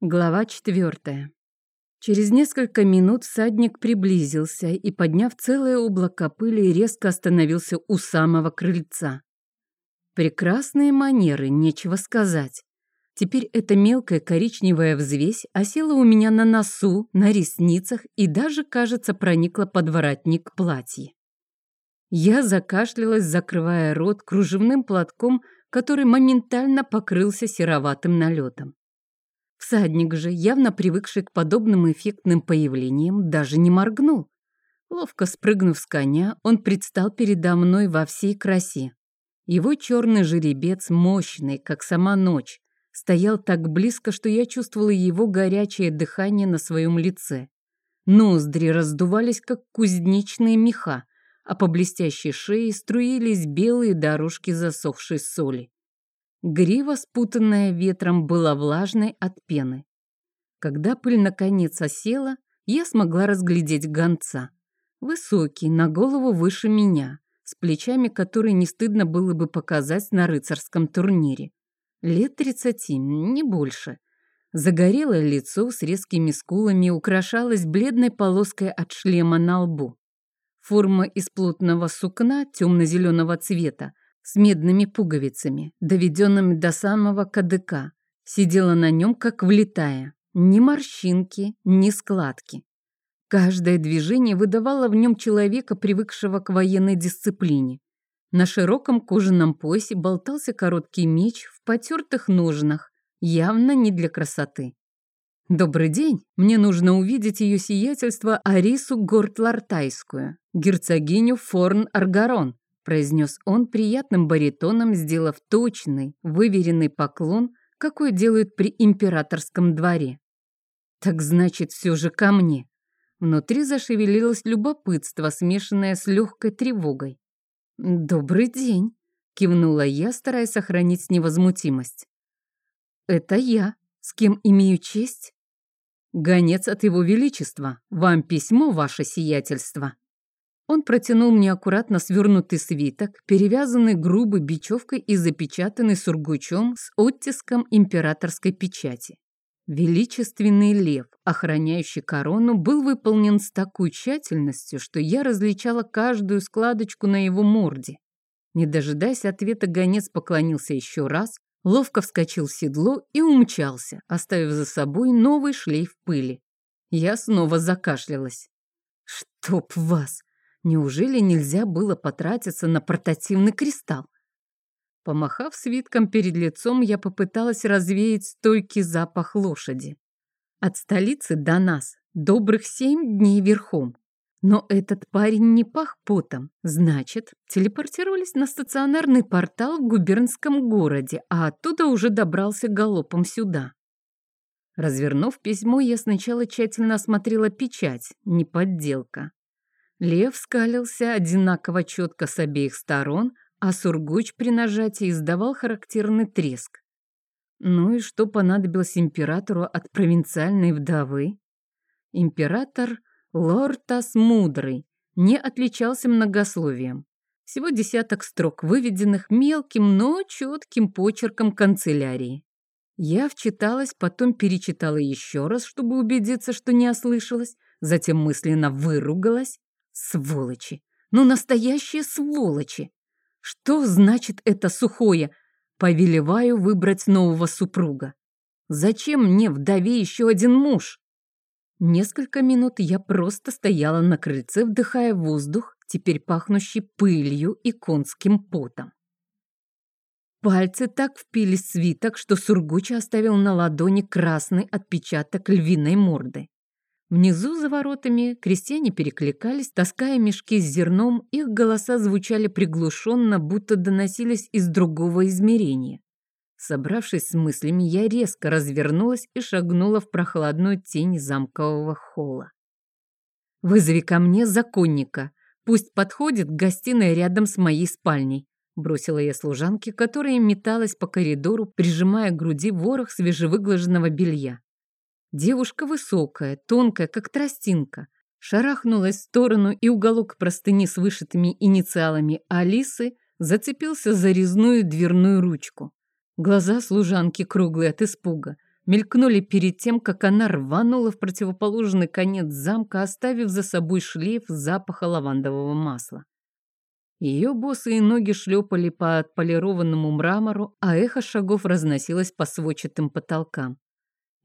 Глава четвертая. Через несколько минут всадник приблизился и, подняв целое облако пыли, резко остановился у самого крыльца. Прекрасные манеры, нечего сказать. Теперь эта мелкая коричневая взвесь осела у меня на носу, на ресницах и даже, кажется, проникла под воротник платья. Я закашлялась, закрывая рот кружевным платком, который моментально покрылся сероватым налетом. Всадник же, явно привыкший к подобным эффектным появлениям, даже не моргнул. Ловко спрыгнув с коня, он предстал передо мной во всей красе. Его черный жеребец, мощный, как сама ночь, стоял так близко, что я чувствовала его горячее дыхание на своем лице. Ноздри раздувались, как кузнечные меха, а по блестящей шее струились белые дорожки засохшей соли. Грива, спутанная ветром, была влажной от пены. Когда пыль наконец осела, я смогла разглядеть гонца. Высокий, на голову выше меня, с плечами, которые не стыдно было бы показать на рыцарском турнире. Лет тридцати, не больше. Загорелое лицо с резкими скулами украшалось бледной полоской от шлема на лбу. Форма из плотного сукна темно-зеленого цвета с медными пуговицами, доведенными до самого кадыка. Сидела на нем, как влитая. Ни морщинки, ни складки. Каждое движение выдавало в нем человека, привыкшего к военной дисциплине. На широком кожаном поясе болтался короткий меч в потертых ножнах, явно не для красоты. «Добрый день! Мне нужно увидеть ее сиятельство Арису Гортлартайскую, герцогиню Форн-Аргарон», произнес он приятным баритоном, сделав точный, выверенный поклон, какой делают при императорском дворе. Так значит, все же ко мне. Внутри зашевелилось любопытство, смешанное с легкой тревогой. «Добрый день», — кивнула я, стараясь сохранить невозмутимость. «Это я. С кем имею честь?» «Гонец от его величества. Вам письмо, ваше сиятельство». Он протянул мне аккуратно свернутый свиток, перевязанный грубой бечевкой и запечатанный сургучом с оттиском императорской печати. Величественный лев, охраняющий корону, был выполнен с такой тщательностью, что я различала каждую складочку на его морде. Не дожидаясь ответа, гонец поклонился еще раз, ловко вскочил в седло и умчался, оставив за собой новый шлейф пыли. Я снова закашлялась. «Чтоб вас!» Неужели нельзя было потратиться на портативный кристалл? Помахав свитком перед лицом, я попыталась развеять стойкий запах лошади. От столицы до нас добрых семь дней верхом. Но этот парень не пах потом. Значит, телепортировались на стационарный портал в губернском городе, а оттуда уже добрался галопом сюда. Развернув письмо, я сначала тщательно осмотрела печать, не подделка. Лев скалился одинаково четко с обеих сторон, а сургуч при нажатии издавал характерный треск. Ну и что понадобилось императору от провинциальной вдовы? Император Лортас Мудрый не отличался многословием. Всего десяток строк, выведенных мелким, но четким почерком канцелярии. Я вчиталась, потом перечитала еще раз, чтобы убедиться, что не ослышалась, затем мысленно выругалась Сволочи! Ну, настоящие сволочи! Что значит это сухое? Повелеваю выбрать нового супруга. Зачем мне вдове еще один муж? Несколько минут я просто стояла на крыльце, вдыхая воздух, теперь пахнущий пылью и конским потом. Пальцы так впились свиток, что Сургуча оставил на ладони красный отпечаток львиной морды. Внизу за воротами крестьяне перекликались, таская мешки с зерном, их голоса звучали приглушенно, будто доносились из другого измерения. Собравшись с мыслями, я резко развернулась и шагнула в прохладную тень замкового холла. «Вызови ко мне законника. Пусть подходит к гостиной рядом с моей спальней», бросила я служанке, которая металась по коридору, прижимая к груди ворох свежевыглаженного белья. Девушка высокая, тонкая, как тростинка, шарахнулась в сторону, и уголок простыни с вышитыми инициалами Алисы зацепился за резную дверную ручку. Глаза служанки круглые от испуга. мелькнули перед тем, как она рванула в противоположный конец замка, оставив за собой шлейф запаха лавандового масла. Ее босые ноги шлепали по отполированному мрамору, а эхо шагов разносилось по сводчатым потолкам.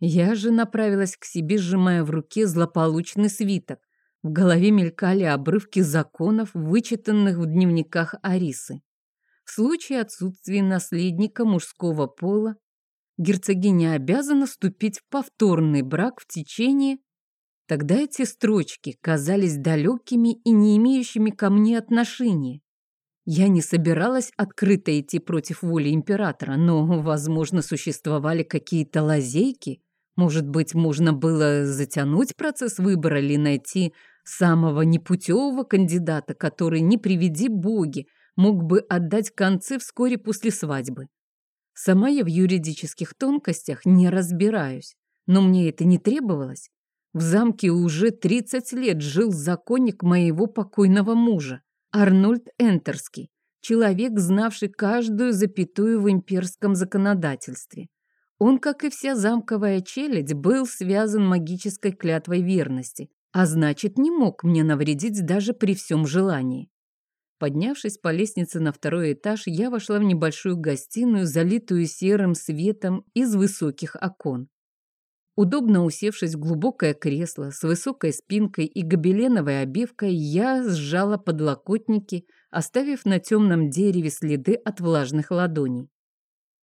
Я же направилась к себе, сжимая в руке злополучный свиток. В голове мелькали обрывки законов, вычитанных в дневниках Арисы. В случае отсутствия наследника мужского пола герцогиня обязана вступить в повторный брак в течение... Тогда эти строчки казались далекими и не имеющими ко мне отношения. Я не собиралась открыто идти против воли императора, но, возможно, существовали какие-то лазейки. Может быть, можно было затянуть процесс выбора или найти самого непутевого кандидата, который, не приведи боги, мог бы отдать концы вскоре после свадьбы. Сама я в юридических тонкостях не разбираюсь, но мне это не требовалось. В замке уже 30 лет жил законник моего покойного мужа. Арнольд Энтерский, человек, знавший каждую запятую в имперском законодательстве. Он, как и вся замковая челядь, был связан магической клятвой верности, а значит, не мог мне навредить даже при всем желании. Поднявшись по лестнице на второй этаж, я вошла в небольшую гостиную, залитую серым светом из высоких окон. Удобно усевшись в глубокое кресло с высокой спинкой и гобеленовой обивкой, я сжала подлокотники, оставив на темном дереве следы от влажных ладоней.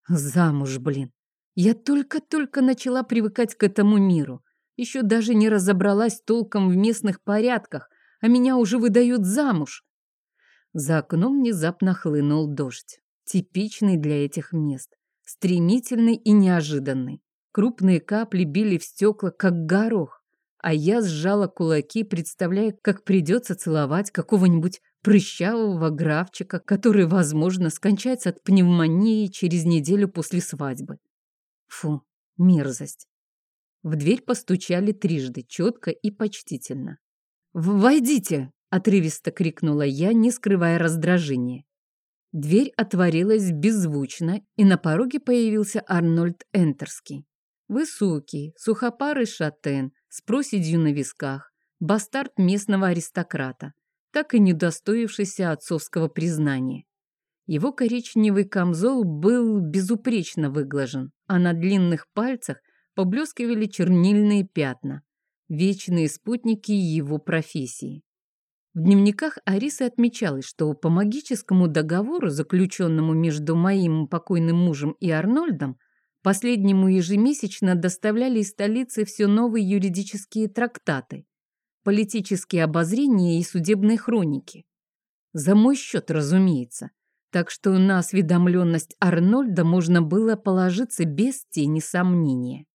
Замуж, блин! Я только-только начала привыкать к этому миру. Еще даже не разобралась толком в местных порядках, а меня уже выдают замуж. За окном внезапно хлынул дождь, типичный для этих мест, стремительный и неожиданный. Крупные капли били в стекла, как горох, а я сжала кулаки, представляя, как придется целовать какого-нибудь прыщавого графчика, который, возможно, скончается от пневмонии через неделю после свадьбы. Фу, мерзость. В дверь постучали трижды, четко и почтительно. «Войдите!» — отрывисто крикнула я, не скрывая раздражения. Дверь отворилась беззвучно, и на пороге появился Арнольд Энтерский. Высокий, сухопарый шатен, с проседью на висках, бастард местного аристократа, так и не удостоившийся отцовского признания. Его коричневый камзол был безупречно выглажен, а на длинных пальцах поблескивали чернильные пятна, вечные спутники его профессии. В дневниках Арисы отмечалось, что по магическому договору, заключенному между моим покойным мужем и Арнольдом, Последнему ежемесячно доставляли из столицы все новые юридические трактаты, политические обозрения и судебные хроники. За мой счет, разумеется. Так что на осведомленность Арнольда можно было положиться без тени сомнения.